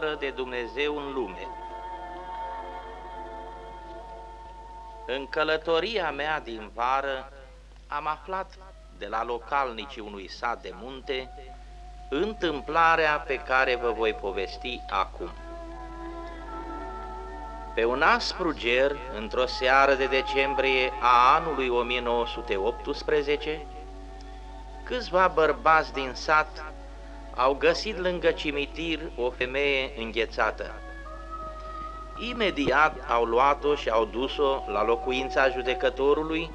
fără de Dumnezeu în lume. În călătoria mea din vară am aflat de la localnicii unui sat de munte întâmplarea pe care vă voi povesti acum. Pe un aspru ger, într-o seară de decembrie a anului 1918, câțiva bărbați din sat au găsit lângă cimitir o femeie înghețată. Imediat au luat-o și au dus-o la locuința judecătorului,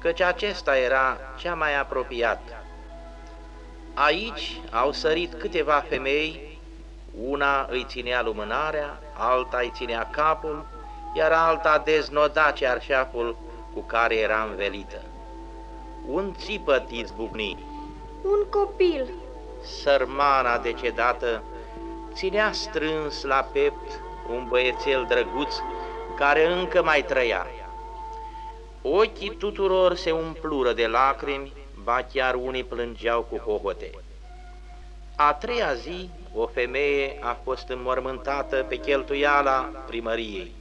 căci acesta era cea mai apropiată. Aici au sărit câteva femei, una îi ținea lumânarea, alta îi ținea capul, iar alta deznoda cearșaful cu care era învelită. Un țipăt izbucni. Un copil. Sărmana decedată ținea strâns la pept un băiețel drăguț care încă mai trăia. Ochii tuturor se umplură de lacrimi, ba chiar unii plângeau cu hohote. A treia zi, o femeie a fost înmormântată pe cheltuiala primăriei.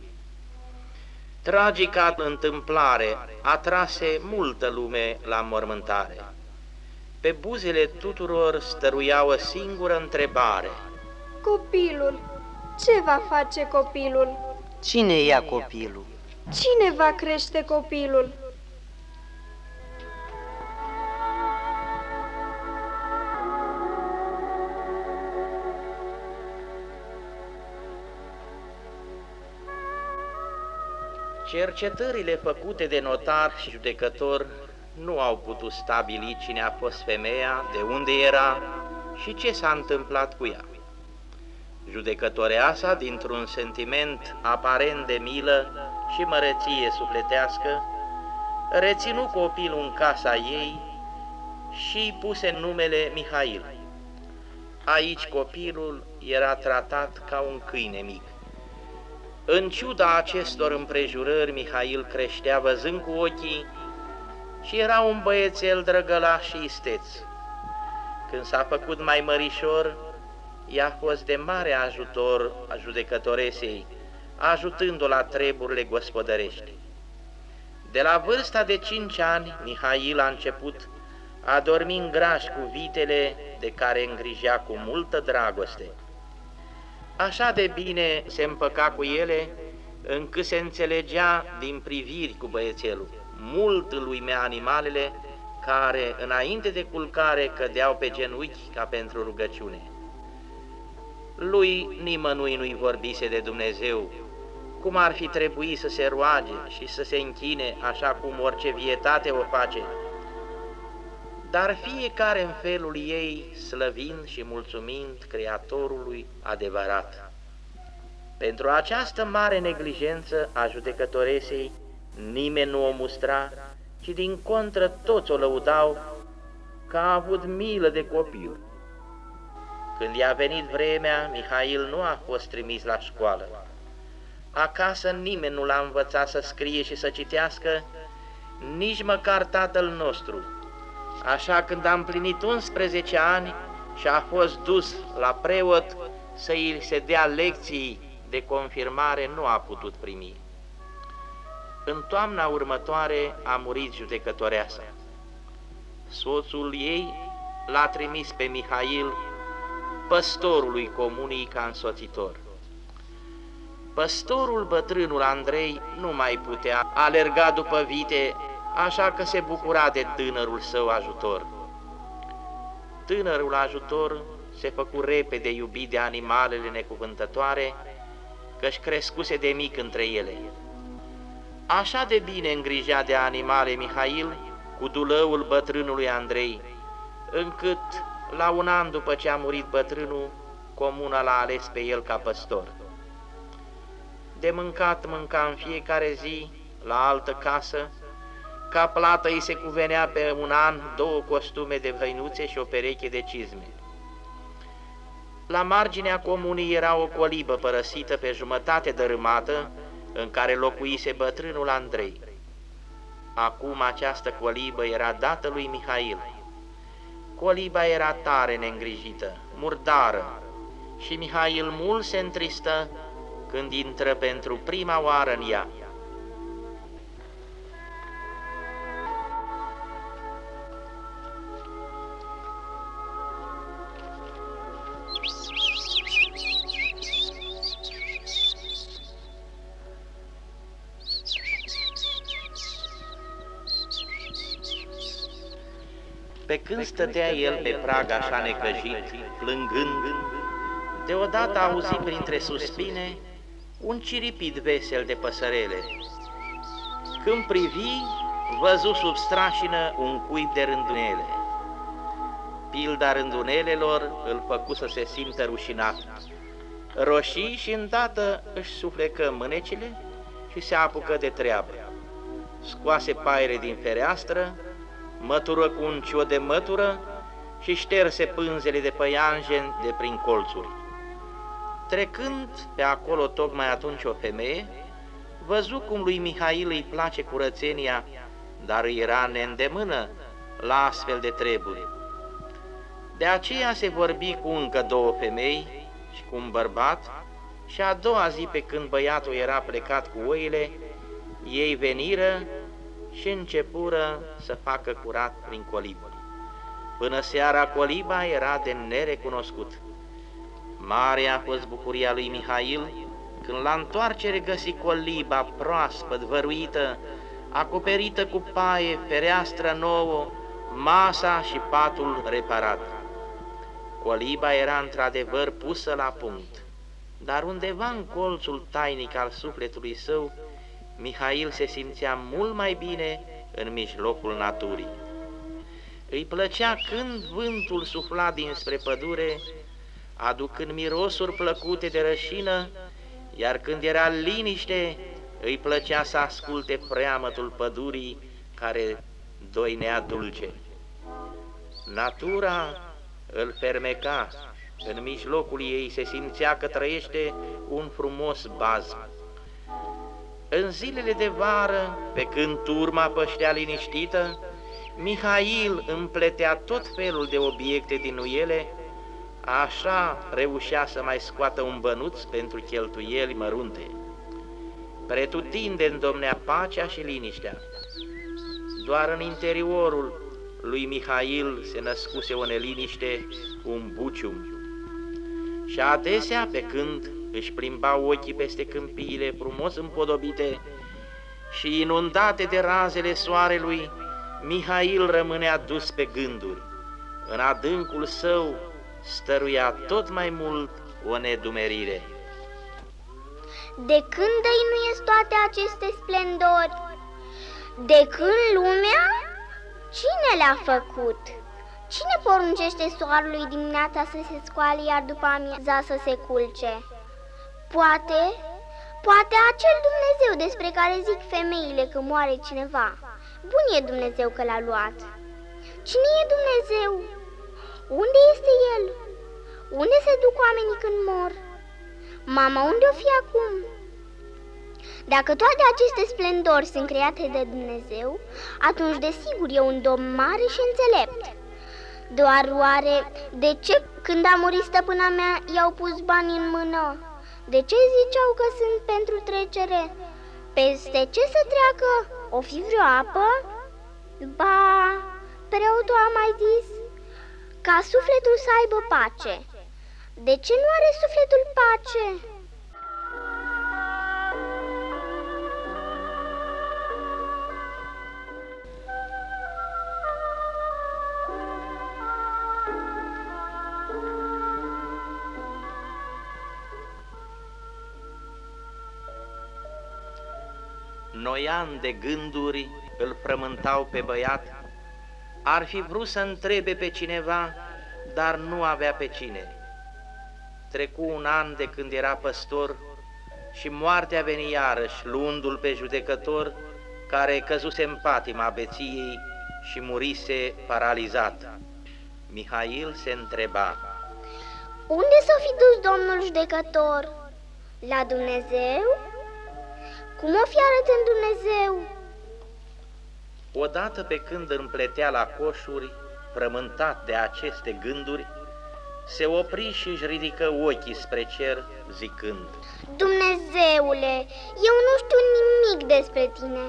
Tragica întâmplare atrase multă lume la mormântare. Pe buzele tuturor stăruia o singură întrebare. Copilul, ce va face copilul? Cine ia copilul? Cine va crește copilul? Cercetările făcute de notar și judecător nu au putut stabili cine a fost femeia, de unde era și ce s-a întâmplat cu ea. Judecătoreasa, dintr-un sentiment aparent de milă și măreție sufletească, reținu copilul în casa ei și îi puse numele Mihail. Aici copilul era tratat ca un câine mic. În ciuda acestor împrejurări, Mihail creștea văzând cu ochii și era un băiețel drăgălaș și isteț. Când s-a făcut mai mărișor, i-a fost de mare ajutor a judecătoresei, ajutându-o la treburile gospodărești. De la vârsta de cinci ani, Mihail a început a dormi în graș cu vitele de care îngrija cu multă dragoste. Așa de bine se împăca cu ele, încât se înțelegea din priviri cu băiețelul. Mult îl uimea animalele care, înainte de culcare, cădeau pe genunchi ca pentru rugăciune. Lui nimănui nu-i vorbise de Dumnezeu, cum ar fi trebuit să se roage și să se închine așa cum orice vietate o face, dar fiecare în felul ei, slăvind și mulțumind Creatorului adevărat. Pentru această mare neglijență a judecătoresei, nimeni nu o mustra, ci din contră toți o lăudau că a avut milă de copil. Când i-a venit vremea, Mihail nu a fost trimis la școală. Acasă nimeni nu l-a învățat să scrie și să citească, nici măcar tatăl nostru, Așa când am plinit 11 ani și a fost dus la preot să îi se dea lecții de confirmare, nu a putut primi. În toamna următoare a murit judecătoreasa. Soțul ei l-a trimis pe Mihail, păstorului comunii ca însoțitor. Păstorul bătrânul Andrei nu mai putea alerga după vite așa că se bucura de tânărul său ajutor. Tânărul ajutor se făcu repede iubit de animalele necuvântătoare, căci crescuse de mic între ele. Așa de bine îngrija de animale Mihail cu dulăul bătrânului Andrei, încât, la un an după ce a murit bătrânul, comuna l-a ales pe el ca păstor. De mâncat mânca în fiecare zi, la altă casă, ca plată îi se cuvenea pe un an două costume de hăinuțe și o pereche de cizme. La marginea comunii era o colibă părăsită pe jumătate dărâmată, în care locuise bătrânul Andrei. Acum această colibă era dată lui Mihail. Coliba era tare neîngrijită, murdară și Mihail mult se întristă când intră pentru prima oară în ea. Când stătea el pe prag așa necăjit, plângând, deodată auzi printre suspine un ciripit vesel de păsărele. Când privi, văzu sub strașină un cuib de rândunele. Pilda rândunelelor îl făcu să se simtă rușinat. Roșii și îndată își suflecă mânecile și se apucă de treabă. Scoase paire din fereastră, mătură cu un cio de mătură și șterse pânzele de păianjen de prin colțuri. Trecând pe acolo tocmai atunci o femeie, văzu cum lui Mihail îi place curățenia, dar era neîndemână la astfel de treburi. De aceea se vorbi cu încă două femei și cu un bărbat și a doua zi pe când băiatul era plecat cu oile, ei veniră și începură să facă curat prin colib. Până seara coliba era de nerecunoscut. Mare a fost bucuria lui Mihail când la întoarcere găsi coliba proaspăt, văruită, acoperită cu paie, fereastră nouă, masa și patul reparat. Coliba era într-adevăr pusă la punct, dar undeva în colțul tainic al sufletului său Mihail se simțea mult mai bine în mijlocul naturii. Îi plăcea când vântul sufla dinspre pădure, aducând mirosuri plăcute de rășină, iar când era liniște, îi plăcea să asculte freamătul pădurii care doinea dulce. Natura îl fermeca, în mijlocul ei se simțea că trăiește un frumos bazm. În zilele de vară, pe când turma păștea liniștită, Mihail împletea tot felul de obiecte din ele, așa reușea să mai scoată un bănuț pentru cheltuieli mărunte. Pretutinde domnea pacea și liniștea. Doar în interiorul lui Mihail se născuse o neliniște cu un bucium. Și adesea, pe când își plimbau ochii peste câmpiile frumos împodobite și inundate de razele soarelui, Mihail rămânea dus pe gânduri. În adâncul său stăruia tot mai mult o nedumerire. De când dăinuiesc toate aceste splendori? De când lumea? Cine le-a făcut? Cine poruncește soarelui dimineața să se scoale, iar după amiaza să se culce? Poate, poate acel Dumnezeu despre care zic femeile că moare cineva. Bun e Dumnezeu că l-a luat. Cine e Dumnezeu? Unde este El? Unde se duc oamenii când mor? Mama, unde o fi acum? Dacă toate aceste splendori sunt create de Dumnezeu, atunci desigur e un domn mare și înțelept. Doar oare de ce când a murit stăpâna mea i-au pus bani în mână? De ce ziceau că sunt pentru trecere? Peste ce să treacă? O fi vreo apă? Ba, preotul a mai zis ca sufletul să aibă pace. De ce nu are sufletul pace? Noian de gânduri îl frământau pe băiat, ar fi vrut să întrebe pe cineva, dar nu avea pe cine. Trecu un an de când era păstor și moartea veni iarăși, luându-l pe judecător, care căzuse în patima beției și murise paralizat. Mihail se întreba. Unde s-a fi dus domnul judecător? La Dumnezeu? Cum o fi arătând Dumnezeu? Odată pe când împletea la coșuri, frământat de aceste gânduri, se opri și își ridică ochii spre cer, zicând, Dumnezeule, eu nu știu nimic despre tine.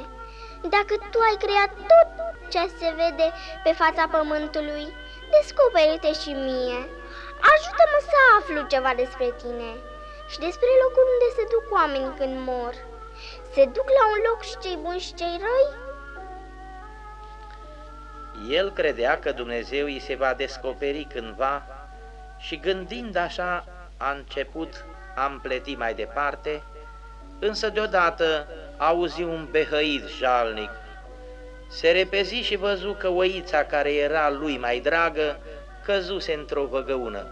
Dacă tu ai creat tot ce se vede pe fața pământului, descoperi-te și mie. Ajută-mă să aflu ceva despre tine și despre locul unde se duc oamenii când mor. Se duc la un loc și cei buni și cei răi? El credea că Dumnezeu îi se va descoperi cândva și gândind așa a început a împleti mai departe, însă deodată auzi un behăit jalnic. Se repezi și văzu că oița care era lui mai dragă căzuse într-o văgăună.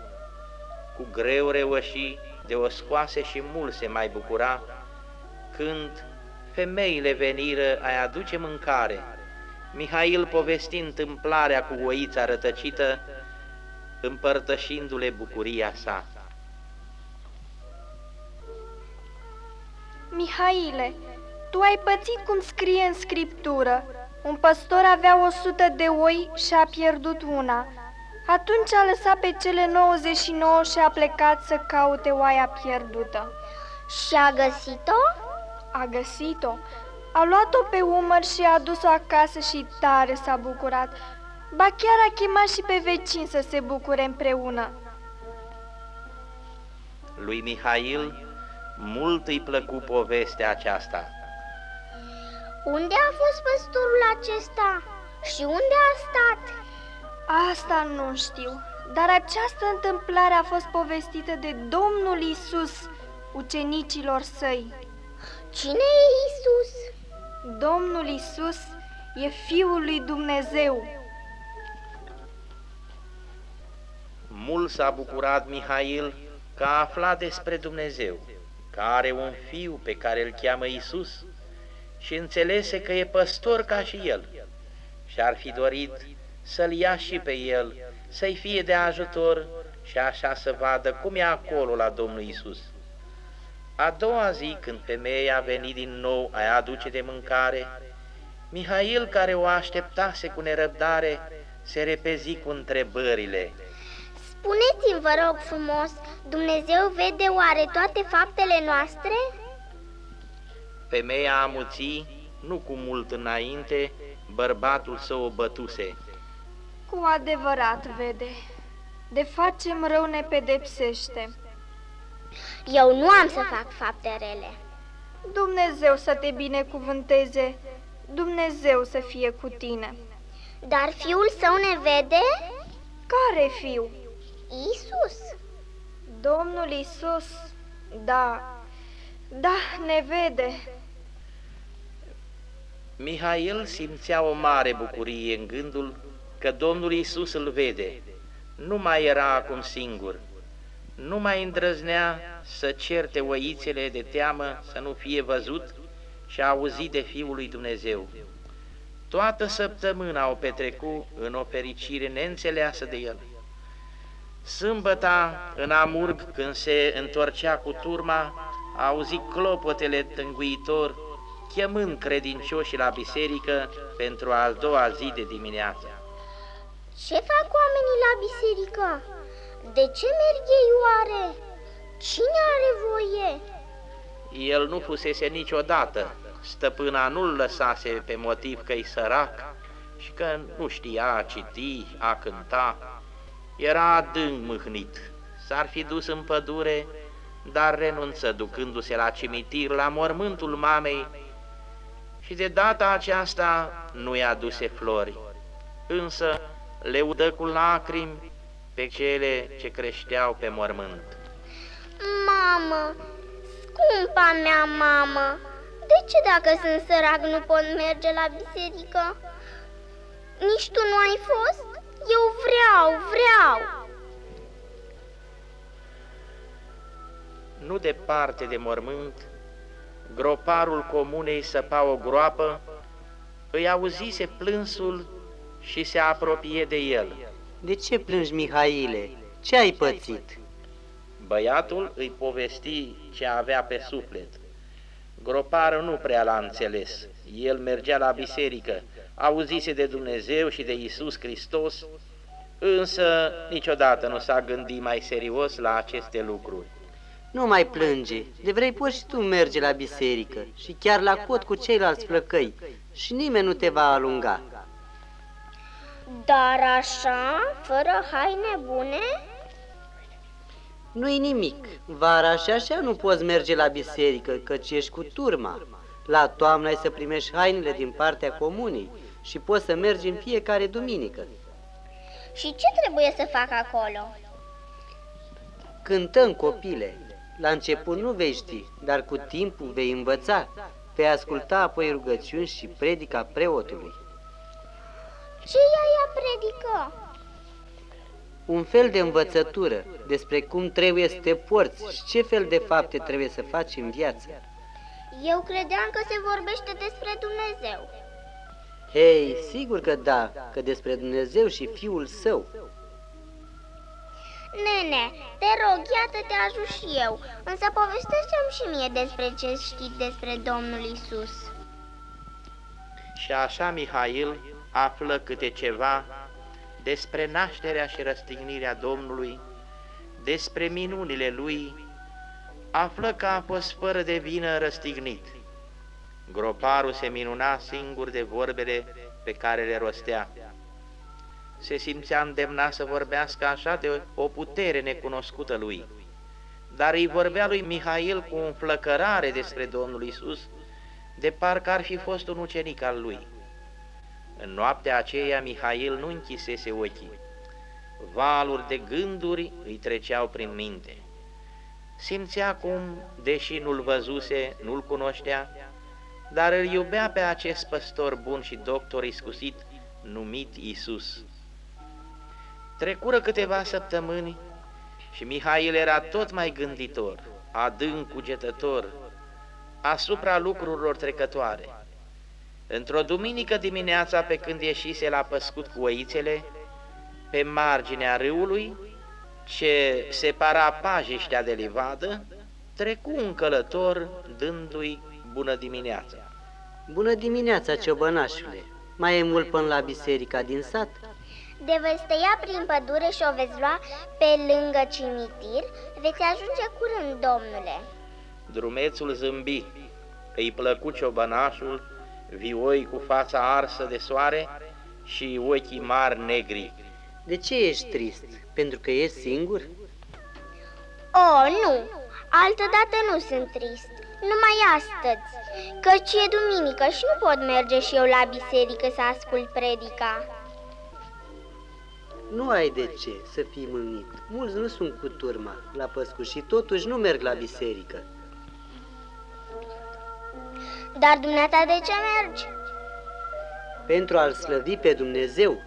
Cu greu reuși de o scoase și mult se mai bucura când femeile veniră a aduce mâncare. Mihail povesti întâmplarea cu oița rătăcită, împărtășindu-le bucuria sa. Mihaile, tu ai pățit cum scrie în scriptură. Un păstor avea o sută de oi și a pierdut una. Atunci a lăsat pe cele 99 și a plecat să caute oaia pierdută. Și a găsit-o? A găsit-o. A luat-o pe umăr și a dus-o acasă și tare s-a bucurat. Ba chiar a chemat și pe vecini să se bucure împreună. Lui Mihail mult îi plăcu povestea aceasta. Unde a fost păstorul acesta? Și unde a stat? Asta nu știu, dar această întâmplare a fost povestită de Domnul Isus ucenicilor săi. Cine e Isus? Domnul Isus e Fiul lui Dumnezeu. Mult s-a bucurat Mihail că a aflat despre Dumnezeu, că are un fiu pe care îl cheamă Isus și înțelese că e păstor ca și el și ar fi dorit să-l ia și pe el, să-i fie de ajutor și așa să vadă cum e acolo la Domnul Isus. A doua zi, când femeia a venit din nou a aduce de mâncare, Mihail, care o așteptase cu nerăbdare, se repezi cu întrebările. Spuneți-mi, vă rog frumos, Dumnezeu vede oare toate faptele noastre? Femeia amuții, nu cu mult înainte, bărbatul său o bătuse. Cu adevărat, vede. De facem rău ne pedepsește. Eu nu am să fac fapte rele. Dumnezeu să te binecuvânteze, Dumnezeu să fie cu tine. Dar fiul său ne vede? Care fiu? Isus. Domnul Isus, da, da, ne vede. Mihail simțea o mare bucurie în gândul că Domnul Isus îl vede. Nu mai era acum singur. Nu mai îndrăznea să certe oițele de teamă să nu fie văzut și auzit de Fiul lui Dumnezeu. Toată săptămâna o petrecu în o fericire neînțeleasă de el. Sâmbăta, în Amurg, când se întorcea cu turma, a auzit clopotele tânguitor, chemând credincioșii la biserică pentru a doua zi de dimineață. Ce fac oamenii la biserică? De ce merg ei oare? Cine are voie? El nu fusese niciodată, stăpâna nu-l lăsase pe motiv că-i sărac și că nu știa a citi, a cânta. Era adânc mâhnit, s-ar fi dus în pădure, dar renunță ducându-se la cimitir, la mormântul mamei și de data aceasta nu i-a aduse flori, însă le udă cu lacrimi pe cele ce creșteau pe mormânt. Mamă, scumpa mea mamă, de ce dacă sunt sărac nu pot merge la biserică? Nici tu nu ai fost? Eu vreau, vreau! Nu departe de mormânt, groparul comunei săpa o groapă, îi auzise plânsul și se apropie de el. De ce plângi, Mihaile? Ce ai pățit? Băiatul îi povesti ce avea pe suflet. Groparul nu prea l-a înțeles. El mergea la biserică, auzise de Dumnezeu și de Isus Hristos, însă niciodată nu s-a gândit mai serios la aceste lucruri. Nu mai plânge, de vrei poți și tu merge la biserică și chiar la cot cu ceilalți flăcăi și nimeni nu te va alunga. Dar așa, fără haine bune? Nu-i nimic, vara și așa nu poți merge la biserică, căci ești cu turma. La toamnă ai să primești hainele din partea comunei și poți să mergi în fiecare duminică. Și ce trebuie să fac acolo? Cântăm, copile. La început nu vei ști, dar cu timpul vei învăța. Vei asculta apoi rugăciuni și predica preotului. Ce e aia predică? Un fel de învățătură despre cum trebuie să te porți și ce fel de fapte trebuie să faci în viață. Eu credeam că se vorbește despre Dumnezeu. Hei, sigur că da, că despre Dumnezeu și Fiul Său. Nene, te rog, iată te ajut și eu, însă povestește-mi și mie despre ce știi despre Domnul Isus. Și așa Mihail află câte ceva despre nașterea și răstignirea Domnului, despre minunile Lui, află că a fost fără de vină răstignit. Groparul se minuna singur de vorbele pe care le rostea. Se simțea îndemnat să vorbească așa de o putere necunoscută lui, dar îi vorbea lui Mihail cu înflăcărare despre Domnul Isus, de parcă ar fi fost un ucenic al lui. În noaptea aceea Mihail nu închisese ochii. Valuri de gânduri îi treceau prin minte. Simțea cum, deși nu-l văzuse, nu-l cunoștea, dar îl iubea pe acest păstor bun și doctor iscusit numit Isus. Trecură câteva săptămâni și Mihail era tot mai gânditor, adânc cugetător, asupra lucrurilor trecătoare. Într-o duminică dimineața, pe când ieșise la păscut cu oițele, pe marginea râului, ce separa pajiștea de livadă, trecu un călător dându-i bună dimineața. Bună dimineața, ciobănașule! Mai e mult până la biserica din sat? De veți tăia prin pădure și o veți lua pe lângă cimitir, veți ajunge curând, domnule. Drumețul zâmbi, îi plăcu ciobănașul, vioi cu fața arsă de soare și ochii mari negri. De ce ești trist? Pentru că ești singur? Oh, nu! Altădată nu sunt trist, numai astăzi, căci e duminică și nu pot merge și eu la biserică să ascult predica. Nu ai de ce să fii mâhnit. Mulți nu sunt cu turma la păscut și totuși nu merg la biserică. Dar dumneata de ce mergi? Pentru a-L slăvi pe Dumnezeu.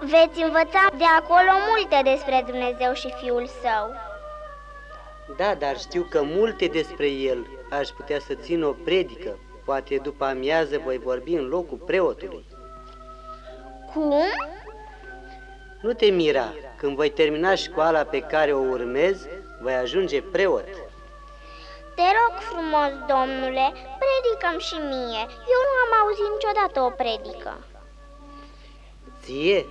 Veți învăța de acolo multe despre Dumnezeu și Fiul Său. Da, dar știu că multe despre El aș putea să țin o predică. Poate după amiază voi vorbi în locul preotului. Cum? Nu te mira, când voi termina școala pe care o urmez, voi ajunge preot. Te rog frumos, domnule, predicăm și mie. Eu nu am auzit niciodată o predică. Ție?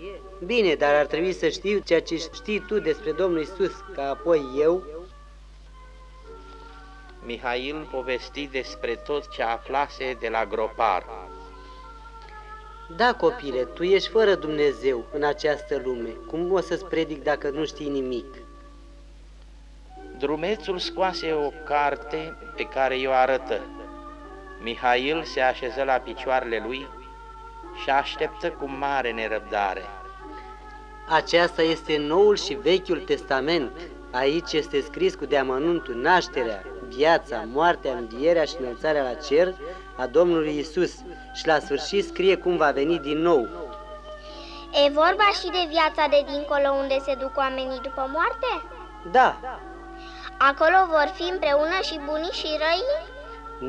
Bine, dar ar trebui să știu ceea ce știi tu despre Domnul Isus, ca apoi eu... Mihail povesti despre tot ce aflase de la gropar. Da, copile, tu ești fără Dumnezeu în această lume. Cum o să-ți predic dacă nu știi nimic? Drumețul scoase o carte pe care i-o arătă. Mihail se așeză la picioarele lui și așteptă cu mare nerăbdare. Aceasta este Noul și Vechiul Testament. Aici este scris cu deamănuntul nașterea, viața, moartea, învierea și înălțarea la cer a Domnului Isus și la sfârșit scrie cum va veni din nou. E vorba și de viața de dincolo unde se duc oamenii după moarte? Da, Acolo vor fi împreună și bunii și răii?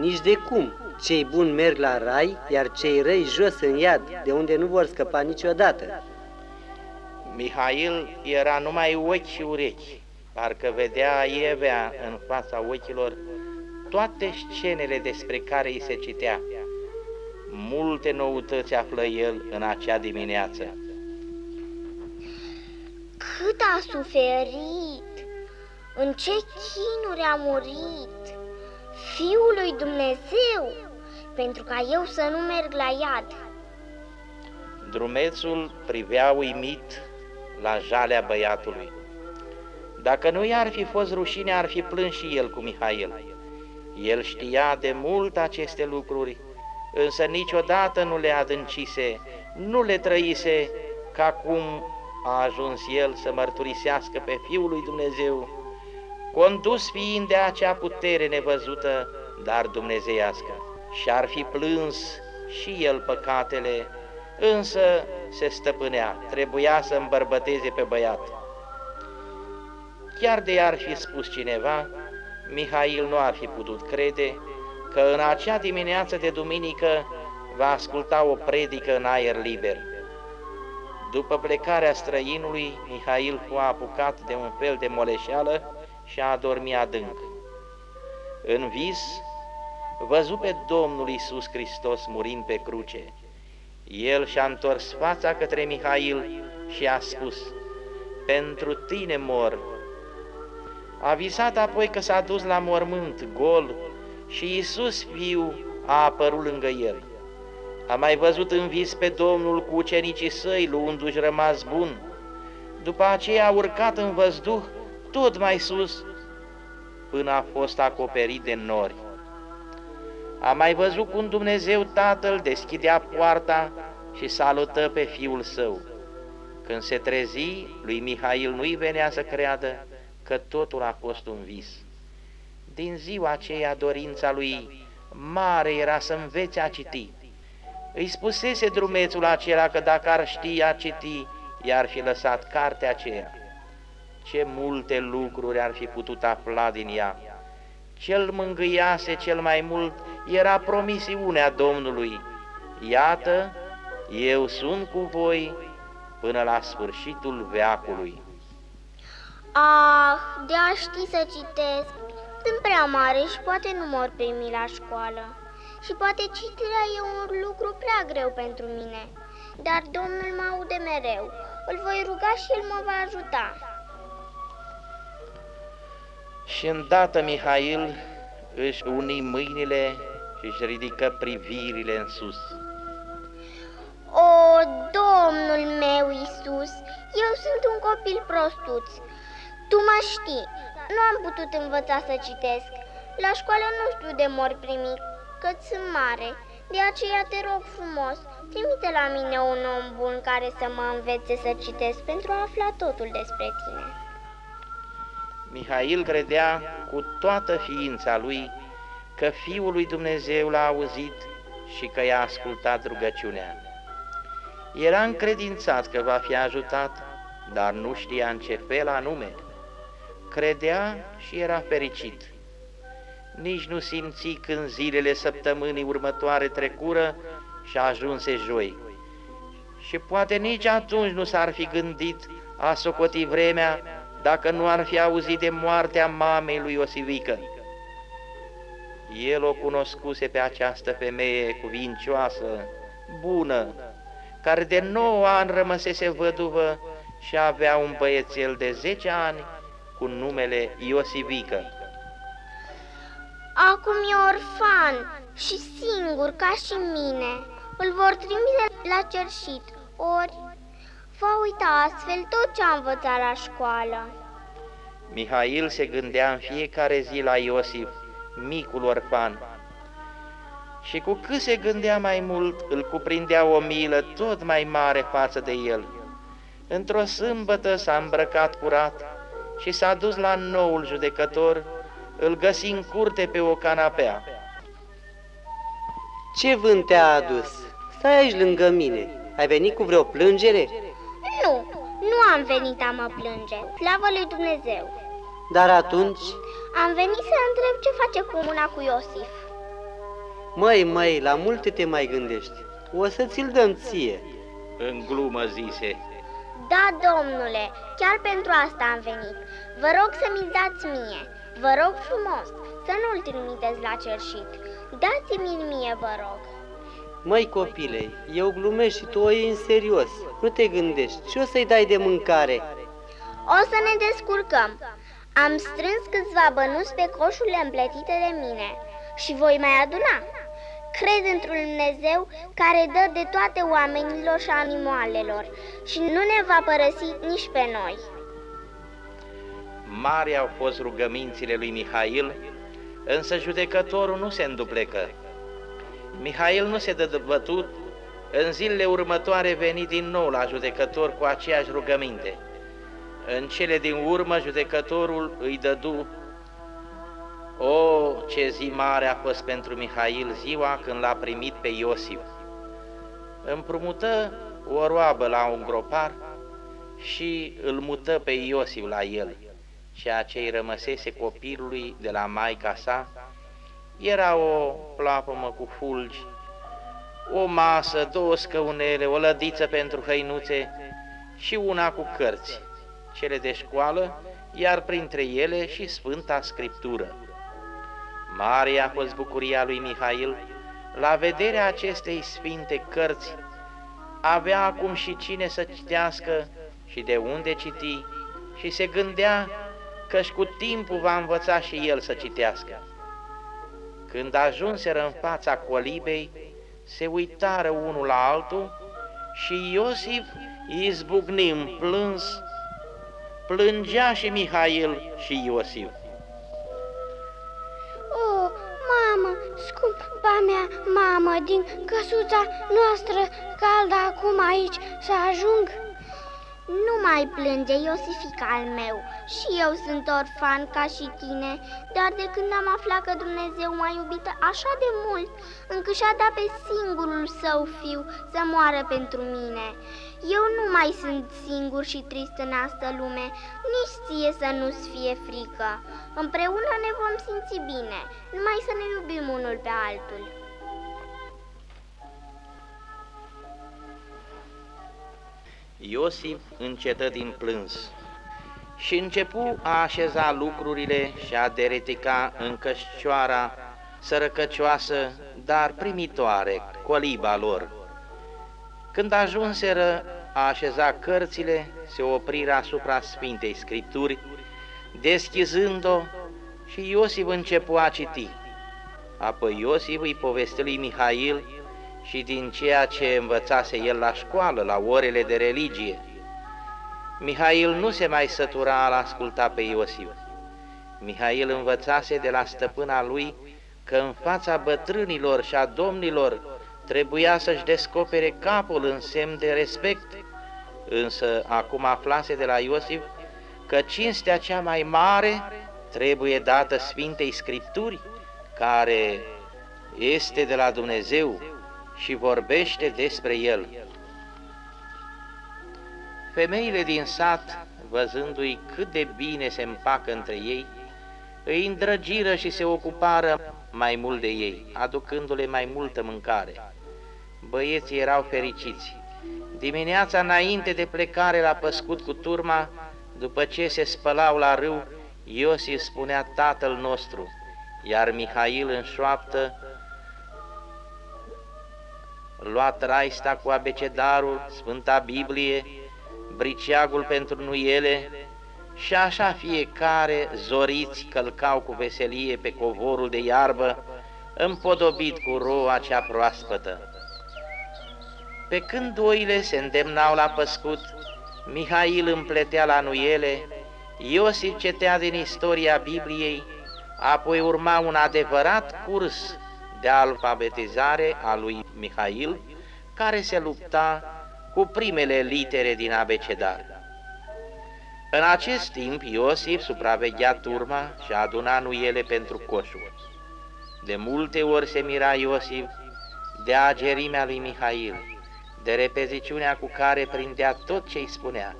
nici de cum. Cei buni merg la rai, iar cei răi jos în iad, de unde nu vor scăpa niciodată. Mihail era numai ochi și urechi, parcă vedea ievea în fața ochilor toate scenele despre care îi se citea. Multe noutăți află el în acea dimineață. cât a suferit, în ce chinuri a murit Fiul lui Dumnezeu, pentru ca eu să nu merg la iad. Drumețul privea uimit la jalea băiatului. Dacă nu i-ar fi fost rușine, ar fi plâns și el cu Mihail. El știa de mult aceste lucruri, însă niciodată nu le adâncise, nu le trăise ca cum a ajuns el să mărturisească pe Fiul lui Dumnezeu, condus fiind de acea putere nevăzută, dar dumnezeiască. Și-ar fi plâns și el păcatele, însă se stăpânea, trebuia să îmbărbăteze pe băiat. Chiar de ar fi spus cineva, Mihail nu ar fi putut crede că în acea dimineață de duminică va asculta o predică în aer liber. După plecarea străinului, Mihail fu apucat de un fel de moleșeală și a adormit adânc. În vis, văzu pe Domnul Isus Hristos murind pe cruce. El și-a întors fața către Mihail și a spus, Pentru tine mor. A visat apoi că s-a dus la mormânt, gol, și Isus, fiu, a apărut lângă el. A mai văzut în vis pe Domnul cu ucenicii săi, luându-și rămas bun. După aceea a urcat în văzduh, tot mai sus, până a fost acoperit de nori. A mai văzut cum Dumnezeu Tatăl deschidea poarta și salută pe Fiul Său. Când se trezi, lui Mihail nu-i venea să creadă că totul a fost un vis. Din ziua aceea dorința lui mare era să învețe a citi. Îi spusese drumețul acela că dacă ar ști a citi, i-ar fi lăsat cartea aceea. Ce multe lucruri ar fi putut afla din ea. Cel mângâiase cel mai mult era promisiunea Domnului. Iată, eu sunt cu voi până la sfârșitul veacului. Ah, de a ști să citesc, sunt prea mare și poate nu mor primi la școală. Și poate citirea e un lucru prea greu pentru mine. Dar Domnul mă aude mereu. Îl voi ruga și El mă va ajuta. Și îndată Mihail își uni mâinile și își ridică privirile în sus. O, Domnul meu Iisus, eu sunt un copil prostuț. Tu mă știi, nu am putut învăța să citesc. La școală nu știu de mor primic, că sunt mare. De aceea te rog frumos, trimite la mine un om bun care să mă învețe să citesc pentru a afla totul despre tine. Mihail credea cu toată ființa lui că Fiul lui Dumnezeu l-a auzit și că i-a ascultat rugăciunea. Era încredințat că va fi ajutat, dar nu știa în ce fel anume. Credea și era fericit. Nici nu simți când zilele săptămânii următoare trecură și ajunse joi. Și poate nici atunci nu s-ar fi gândit a socoti vremea dacă nu ar fi auzit de moartea mamei lui Osivică. El o cunoscuse pe această femeie cuvincioasă, bună, care de nouă ani rămăsese văduvă și avea un băiețel de zece ani cu numele Iosivică. Acum e orfan și singur ca și mine. Îl vor trimite la cerșit, ori va uita astfel tot ce a învățat la școală. Mihail se gândea în fiecare zi la Iosif, micul orfan. Și cu cât se gândea mai mult, îl cuprindea o milă tot mai mare față de el. Într-o sâmbătă s-a îmbrăcat curat și s-a dus la noul judecător, îl găsi în curte pe o canapea. Ce vânt te-a adus? Stai aici lângă mine. Ai venit cu vreo plângere? Nu, nu am venit a mă plânge, slavă lui Dumnezeu. Dar atunci... Am venit să întreb ce face comuna cu Iosif. Măi, măi, la multe te mai gândești. O să ți-l dăm ție. În glumă zise, Da, domnule, chiar pentru asta am venit. Vă rog să mi-l dați mie. Vă rog frumos să nu-l trimiteți la cerșit. Dați-mi-l mie, vă rog. Măi, copile, eu glumesc și tu o iei în serios. Nu te gândești. Ce o să-i dai de mâncare? O să ne descurcăm. Am strâns câțiva bănuți pe coșurile împletite de mine și voi mai aduna. Cred într-un Dumnezeu care dă de toate oamenilor și animalelor și nu ne va părăsi nici pe noi. Mari au fost rugămințile lui Mihail, însă judecătorul nu se înduplecă. Mihail nu se dă bătut, în zilele următoare veni din nou la judecător cu aceeași rugăminte. În cele din urmă, judecătorul îi dădu o, ce zi mare a fost pentru Mihail ziua când l-a primit pe Iosif. Împrumută o roabă la un gropar și îl mută pe Iosif la el, ceea ce îi rămăsese copilului de la maica sa. Era o plapămă cu fulgi, o masă, două scăunele, o lădiță pentru hăinuțe și una cu cărți, cele de școală, iar printre ele și Sfânta Scriptură. Mare a fost bucuria lui Mihail la vederea acestei sfinte cărți. Avea acum și cine să citească și de unde citi și se gândea că-și cu timpul va învăța și el să citească. Când ajunseră în fața colibei, se uitară unul la altul și Iosif izbucni în plâns, plângea și Mihail și Iosif. Scumpa mea mamă, din căsuța noastră caldă acum aici să ajung? Nu mai plânge, Iosifica al meu, și eu sunt orfan ca și tine, dar de când am aflat că Dumnezeu m-a iubit așa de mult, încât și-a dat pe singurul său fiu să moară pentru mine. Eu nu mai sunt singur și trist în asta lume, nici ție să nu-ți fie frică. Împreună ne vom simți bine, numai să ne iubim unul pe altul. Iosif încetă din plâns și începu a așeza lucrurile și a deretica în cășcioara sărăcăcioasă, dar primitoare, coliba lor. Când ajunseră a așeza cărțile, se opriră asupra Sfintei Scripturi, deschizând-o și Iosif începu a citi. Apoi Iosif îi povesti lui Mihail și din ceea ce învățase el la școală, la orele de religie. Mihail nu se mai sătura al asculta pe Iosif. Mihail învățase de la stăpâna lui că în fața bătrânilor și a domnilor trebuia să-și descopere capul în semn de respect, însă acum aflase de la Iosif că cinstea cea mai mare trebuie dată Sfintei Scripturi, care este de la Dumnezeu și vorbește despre El. Femeile din sat, văzându-i cât de bine se împacă între ei, îi îndrăgiră și se ocupară mai mult de ei, aducându-le mai multă mâncare. Băieții erau fericiți. Dimineața înainte de plecare la păscut cu turma, după ce se spălau la râu, Iosif spunea Tatăl nostru, iar Mihail în șoaptă lua traista cu abecedarul, Sfânta Biblie, briceagul pentru nuiele și așa fiecare zoriți călcau cu veselie pe covorul de iarbă, împodobit cu roa cea proaspătă. Pe când oile se îndemnau la păscut, Mihail împletea la nuiele, Iosif cetea din istoria Bibliei, apoi urma un adevărat curs de alfabetizare a lui Mihail, care se lupta cu primele litere din abecedar. În acest timp, Iosif supraveghea turma și aduna nuiele pentru coșuri. De multe ori se mira Iosif de agerimea lui Mihail, de repeziciunea cu care prindea tot ce îi spunea.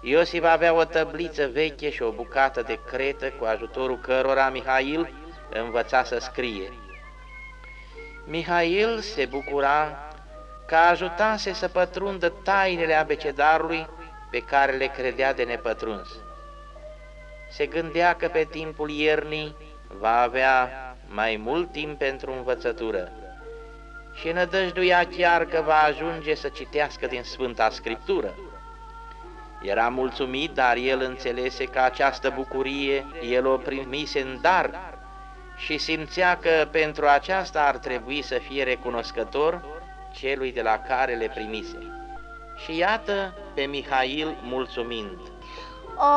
Iosif avea o tăbliță veche și o bucată de cretă cu ajutorul cărora Mihail învăța să scrie. Mihail se bucura că ajutase să pătrundă tainele abecedarului pe care le credea de nepătruns. Se gândea că pe timpul iernii va avea mai mult timp pentru învățătură și nădăjduia chiar că va ajunge să citească din Sfânta Scriptură. Era mulțumit, dar el înțelese că această bucurie el o primise în dar și simțea că pentru aceasta ar trebui să fie recunoscător celui de la care le primise. Și iată pe Mihail mulțumind. O,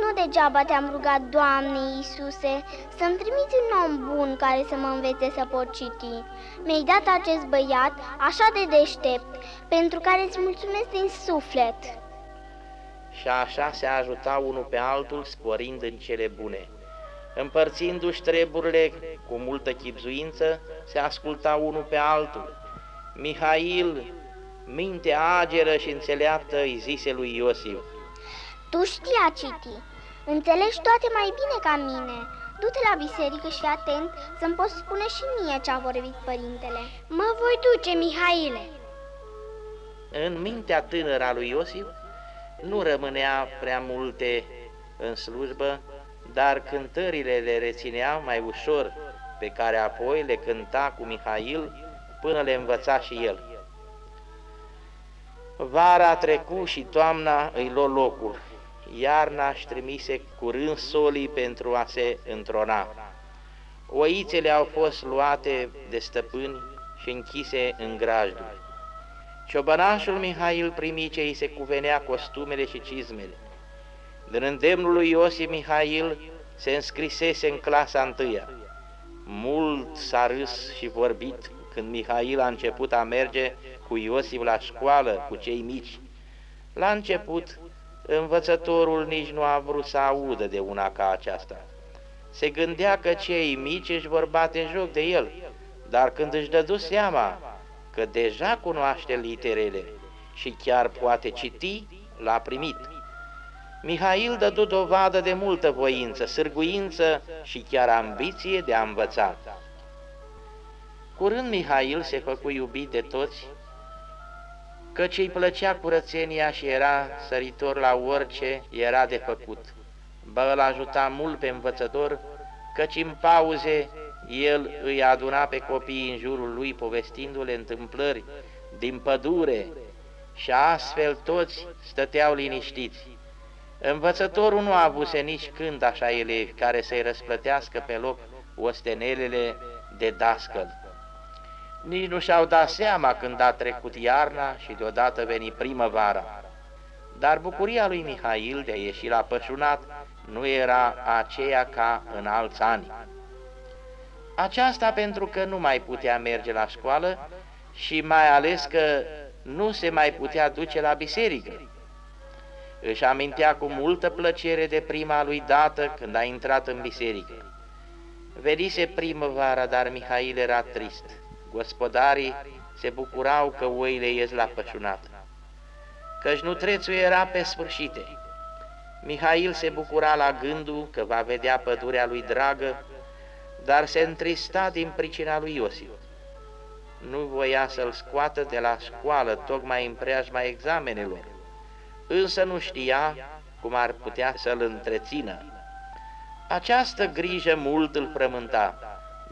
nu degeaba te-am rugat, Doamne Iisuse, să-mi trimiți un om bun care să mă învețe să pot citi. Mi-ai dat acest băiat așa de deștept, pentru care îți mulțumesc din suflet. Și așa se ajuta unul pe altul, sporind în cele bune. Împărțindu-și treburile cu multă chipzuință, se asculta unul pe altul. Mihail, mintea ageră și înțeleaptă, îi zise lui Iosif, Tu știi a citi, înțelegi toate mai bine ca mine. Du-te la biserică și atent să-mi poți spune și mie ce a vorbit părintele. Mă voi duce, Mihaile. În mintea tânără a lui Iosif nu rămânea prea multe în slujbă, dar cântările le rețineau mai ușor, pe care apoi le cânta cu Mihail până le învăța și el. Vara a trecut și toamna îi lua locul. Iarna își trimise curând solii pentru a se întrona. Oițele au fost luate de stăpâni și închise în grajduri. Ciobănașul Mihail primi ce îi se cuvenea costumele și cizmele. Din îndemnul lui Iosif Mihail se înscrisese în clasa întâia. Mult s-a râs și vorbit când Mihail a început a merge cu Iosif la școală, cu cei mici. La început, învățătorul nici nu a vrut să audă de una ca aceasta. Se gândea că cei mici își vor bate joc de el, dar când își dădu seama că deja cunoaște literele și chiar poate citi, l-a primit. Mihail dădu dovadă de multă voință, sârguință și chiar ambiție de a învăța. Curând Mihail se făcu iubit de toți, căci îi plăcea curățenia și era săritor la orice era de făcut. Bă, îl ajuta mult pe învățător, căci în pauze el îi aduna pe copii în jurul lui, povestindu-le întâmplări din pădure și astfel toți stăteau liniștiți. Învățătorul nu a avuse nici când așa elevi care să-i răsplătească pe loc ostenelele de dascăl. Nici nu și-au dat seama când a trecut iarna și deodată veni primăvara. Dar bucuria lui Mihail de a ieși la pășunat nu era aceea ca în alți ani. Aceasta pentru că nu mai putea merge la școală și mai ales că nu se mai putea duce la biserică. Își amintea cu multă plăcere de prima lui dată când a intrat în biserică. Venise primăvara, dar Mihail era trist. Gospodarii se bucurau că oile ies la pășunat, căci nutrețul era pe sfârșite. Mihail se bucura la gândul că va vedea pădurea lui dragă, dar se întrista din pricina lui Iosif. Nu voia să-l scoată de la școală, tocmai în preajma examenelor, însă nu știa cum ar putea să-l întrețină. Această grijă mult îl frământa,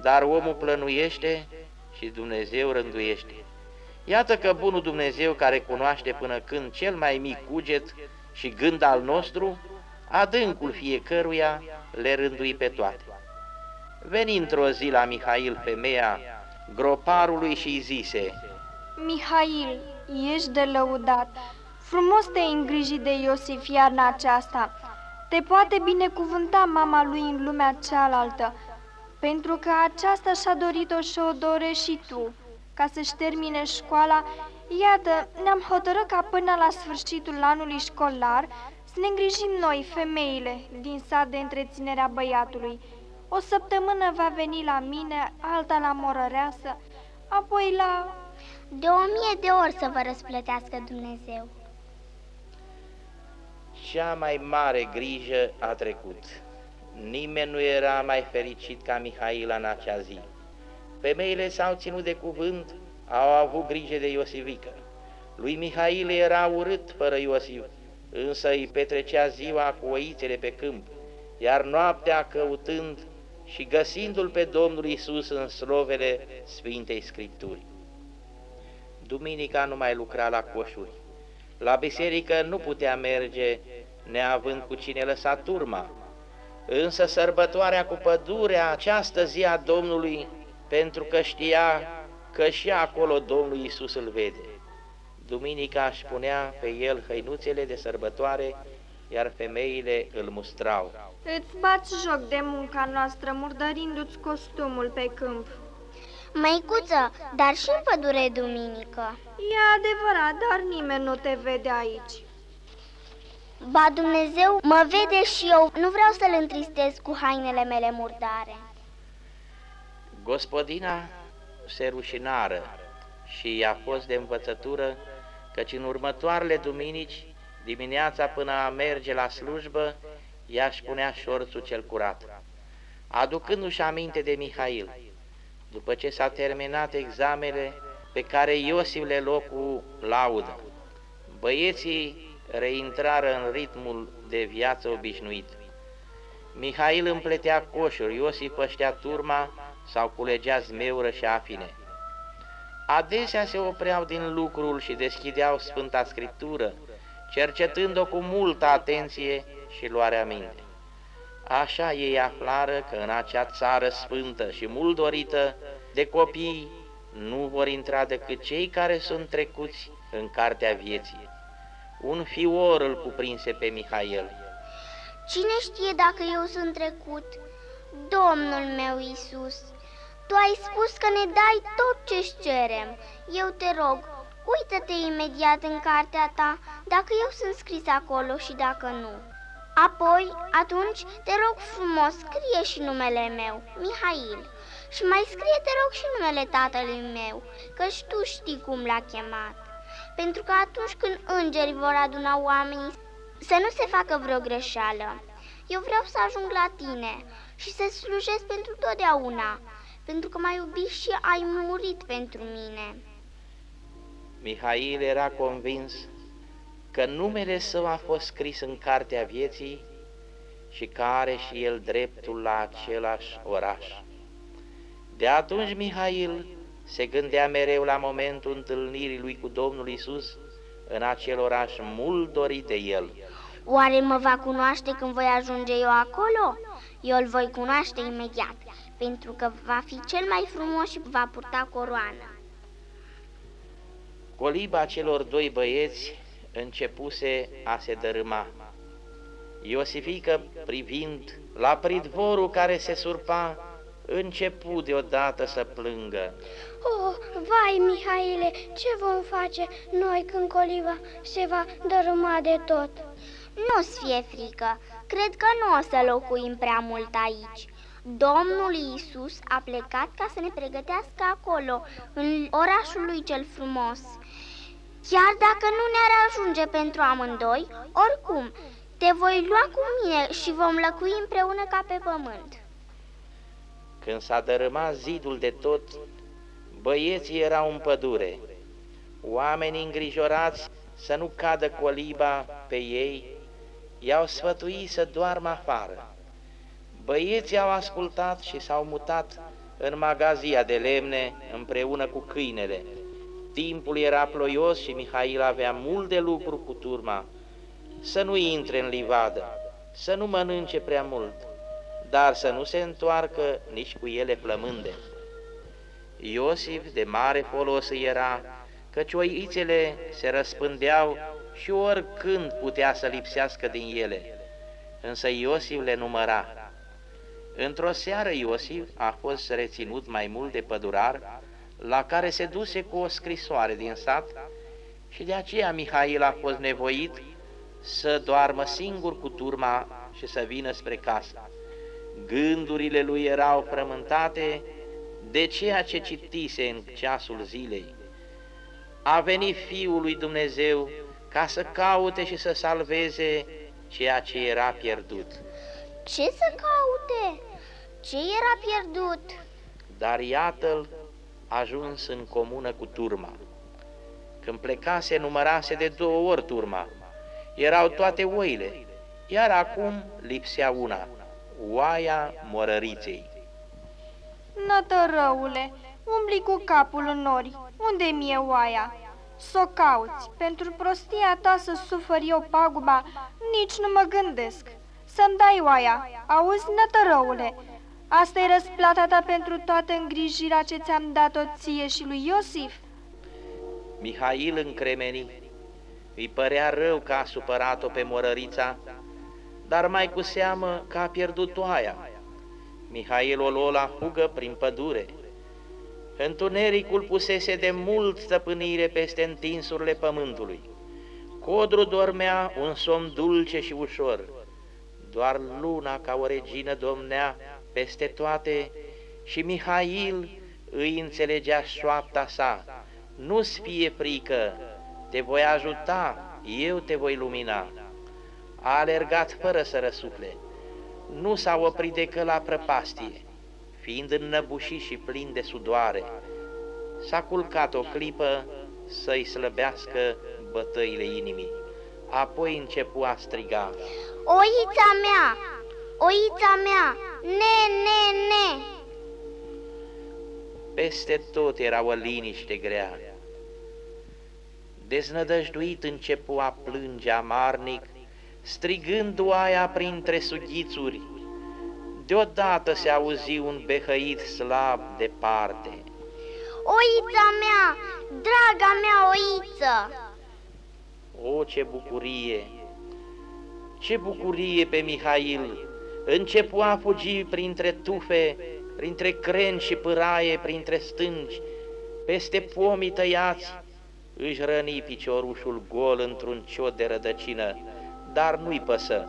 dar omul plănuiește și Dumnezeu rânduiește. Iată că bunul Dumnezeu care cunoaște până când cel mai mic cuget și gând al nostru, adâncul fiecăruia le rândui pe toate. Veni într-o zi la Mihail, femeia groparului și îi zise, Mihail, ești de lăudat, frumos te-ai îngrijit de Iosif iarna aceasta, te poate binecuvânta mama lui în lumea cealaltă, pentru că aceasta și-a dorit-o și o dorești și tu. Ca să-și termine școala, iată, ne-am hotărât ca până la sfârșitul anului școlar să ne îngrijim noi, femeile, din sat de întreținerea băiatului. O săptămână va veni la mine, alta la morăreasă, apoi la... De o mie de ori să vă răsplătească Dumnezeu. Cea mai mare grijă a trecut. Nimeni nu era mai fericit ca Mihaila în acea zi. Femeile s-au ținut de cuvânt, au avut grijă de Iosivică. Lui Mihail era urât fără Iosif, însă îi petrecea ziua cu oițele pe câmp, iar noaptea căutând și găsindu-l pe Domnul Isus în slovele Sfintei Scripturi. Duminica nu mai lucra la coșuri. La biserică nu putea merge neavând cu cine lăsa turma, însă sărbătoarea cu pădurea această zi a Domnului, pentru că știa că și acolo Domnul Iisus îl vede. Duminica își punea pe el hăinuțele de sărbătoare, iar femeile îl mustrau. Îți bați joc de munca noastră, murdărindu-ți costumul pe câmp. Măicuță, dar și în pădure duminică. E adevărat, dar nimeni nu te vede aici. Ba Dumnezeu mă vede și eu, nu vreau să-l întristez cu hainele mele murdare. Gospodina se rușinară și i-a fost de învățătură căci în următoarele duminici, dimineața până a merge la slujbă, ea își punea șorțul cel curat. Aducându-și aminte de Mihail, după ce s-a terminat examele pe care Iosif le luă cu laudă, băieții reintrară în ritmul de viață obișnuit. Mihail împletea coșuri, Iosif păștea turma sau culegea zmeură și afine. Adesea se opreau din lucrul și deschideau Sfânta Scriptură, cercetând-o cu multă atenție și luarea minte. Așa ei aflară că în acea țară sfântă și mult dorită de copii nu vor intra decât cei care sunt trecuți în cartea vieții. Un fior îl cuprinse pe Mihail. Cine știe dacă eu sunt trecut? Domnul meu Isus, Tu ai spus că ne dai tot ce-ți cerem. Eu te rog, uită-te imediat în cartea ta dacă eu sunt scris acolo și dacă nu. Apoi, atunci, te rog frumos, scrie și numele meu, Mihail. Și mai scrie, te rog, și numele tatălui meu, căci tu știi cum l-a chemat pentru că atunci când îngerii vor aduna oamenii să nu se facă vreo greșeală. Eu vreau să ajung la tine și să slujesc pentru totdeauna, pentru că m-ai iubit și ai murit pentru mine. Mihail era convins că numele său a fost scris în cartea vieții și că are și el dreptul la același oraș. De atunci Mihail se gândea mereu la momentul întâlnirii lui cu Domnul Isus în acel oraș mult dorit de el. Oare mă va cunoaște când voi ajunge eu acolo? Eu îl voi cunoaște imediat, pentru că va fi cel mai frumos și va purta coroană. Coliba celor doi băieți începuse a se dărâma. Iosifică, privind la pridvorul care se surpa, începu deodată să plângă. Oh, vai, Mihaile, ce vom face noi când coliva se va dărâma de tot? Nu-ți fie frică, cred că nu o să locuim prea mult aici. Domnul Iisus a plecat ca să ne pregătească acolo, în orașul lui cel frumos. Chiar dacă nu ne-ar ajunge pentru amândoi, oricum, te voi lua cu mine și vom lăcui împreună ca pe pământ. Când s-a dărâmat zidul de tot, băieții erau în pădure. Oamenii îngrijorați să nu cadă coliba pe ei, i-au sfătuit să doarmă afară. Băieții au ascultat și s-au mutat în magazia de lemne împreună cu câinele. Timpul era ploios și Mihail avea mult de lucru cu turma. Să nu intre în livadă, să nu mănânce prea mult, dar să nu se întoarcă nici cu ele flămânde. Iosif de mare folos era, căci oițele se răspândeau și oricând putea să lipsească din ele, însă Iosif le număra. Într-o seară Iosif a fost reținut mai mult de pădurar, la care se duse cu o scrisoare din sat și de aceea Mihail a fost nevoit să doarmă singur cu turma și să vină spre casă. Gândurile lui erau frământate de ceea ce citise în ceasul zilei. A venit Fiul lui Dumnezeu ca să caute și să salveze ceea ce era pierdut. Ce să caute? Ce era pierdut? Dar iată-l ajuns în comună cu turma. Când plecase, numărase de două ori turma. Erau toate oile, iar acum lipsea una oaia morăriței. Nătărăule, umbli cu capul în nori, unde mi-e oaia? să o cauți. Pentru prostia ta să sufăr eu paguba, nici nu mă gândesc. Să-mi dai oaia, auzi, nătărăule? Asta e răsplata ta pentru toată îngrijirea ce ți-am dat-o ție și lui Iosif? Mihail încremeni. Îi părea rău că a supărat-o pe morărița, dar mai cu seamă că a pierdut oaia. Mihail o luă la fugă prin pădure. Întunericul pusese de mult stăpânire peste întinsurile pământului. Codru dormea un somn dulce și ușor. Doar luna ca o regină domnea peste toate și Mihail îi înțelegea șoapta sa. Nu-ți fie frică, te voi ajuta, eu te voi lumina. A alergat fără să răsufle. Nu s-a oprit decât la prăpastie, fiind înnăbușit și plin de sudoare. S-a culcat o clipă să-i slăbească bătăile inimii. Apoi începu a striga. Oița mea! Oița mea! Ne, ne, ne! Peste tot era o liniște grea. Deznădăjduit începu a plânge amarnic, strigând oaia printre sughițuri. Deodată se auzi un behăit slab departe. Oița mea! Draga mea oiță! O, ce bucurie! Ce bucurie pe Mihail! Începu a fugi printre tufe, printre creni și pâraie, printre stânci, peste pomii tăiați, își răni piciorușul gol într-un ciot de rădăcină, dar nu-i păsă.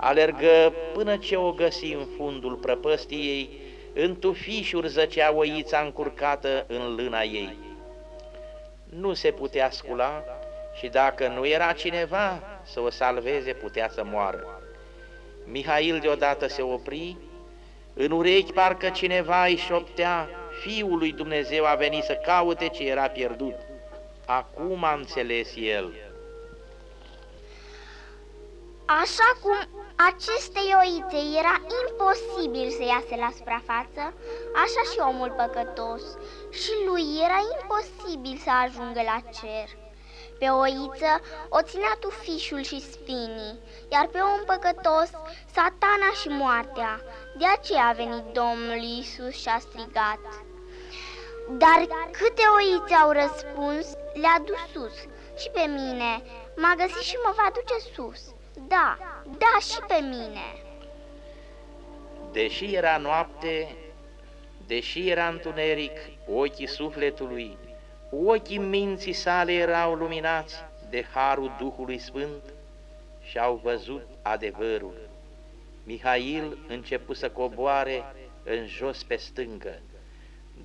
Alergă până ce o găsi în fundul prăpăstiei, în tufișuri zăcea oița încurcată în lâna ei. Nu se putea scula și dacă nu era cineva să o salveze, putea să moară. Mihail deodată se opri, în urechi parcă cineva îi șoptea, Fiul lui Dumnezeu a venit să caute ce era pierdut. Acum a înțeles el. Așa cum acestei oițe era imposibil să iasă la suprafață, așa și omul păcătos, și lui era imposibil să ajungă la cer. Pe oiță o ținea tufișul și spinii, iar pe om păcătos satana și moartea. De aceea a venit Domnul Isus și a strigat. Dar câte oițe au răspuns, le-a dus sus. Și pe mine m-a găsit și mă va duce sus. Da, da, și pe mine. Deși era noapte, deși era întuneric, ochii sufletului, ochii minții sale erau luminați de harul Duhului Sfânt și au văzut adevărul. Mihail începu să coboare în jos pe stângă.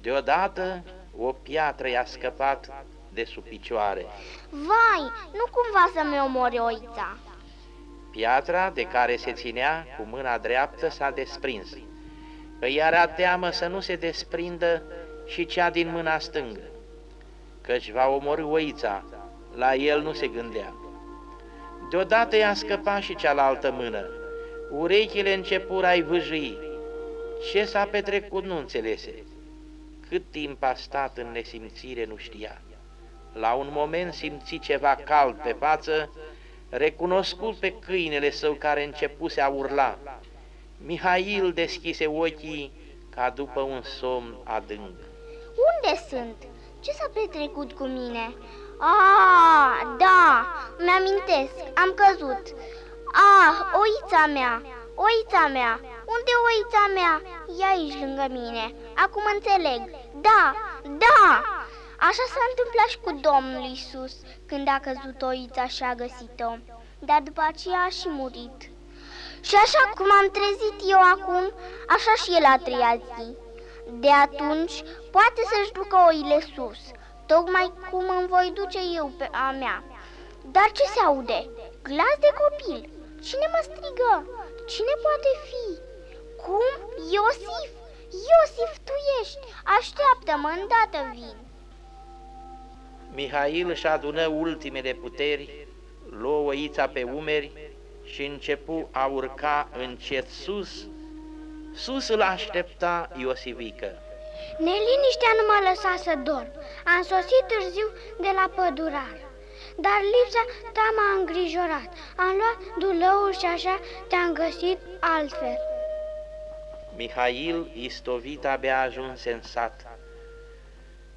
Deodată o piatră i-a scăpat de sub picioare. Vai, nu cumva să-mi omori oița! Piatra de care se ținea cu mâna dreaptă s-a desprins. Îi era teamă să nu se desprindă și cea din mâna stângă, căci va omori oița, la el nu se gândea. Deodată i-a scăpat și cealaltă mână. Urechile începură a-i vâjâi. Ce s-a petrecut nu înțelese. Cât timp a stat în nesimțire nu știa. La un moment simți ceva cald pe față, recunoscut pe câinele său care începuse a urla. Mihail deschise ochii ca după un somn adânc. Unde sunt? Ce s-a petrecut cu mine? Ah, da, mi-amintesc, am căzut. Ah, oița mea, oița mea, unde oița mea? E aici lângă mine, acum înțeleg. Da, da! Așa s-a întâmplat și cu Domnul Isus când a căzut oița și a găsit-o, dar după aceea a și murit. Și așa cum am trezit eu acum, așa și el a treia zi. De atunci poate să-și ducă oile sus, tocmai cum îmi voi duce eu pe a mea. Dar ce se aude? Glas de copil. Cine mă strigă? Cine poate fi? Cum? Iosif? Iosif, tu ești! Așteaptă-mă, îndată vin! Mihail își adună ultimele puteri, luă oița pe umeri și începu a urca încet sus. Sus îl aștepta Iosivică. Neliniștea nu m-a lăsat să dorm. Am sosit târziu de la pădurar. Dar lipsa ta m-a îngrijorat. Am luat dulăul și așa te-am găsit altfel. Mihail, istovit, abia ajuns în sat.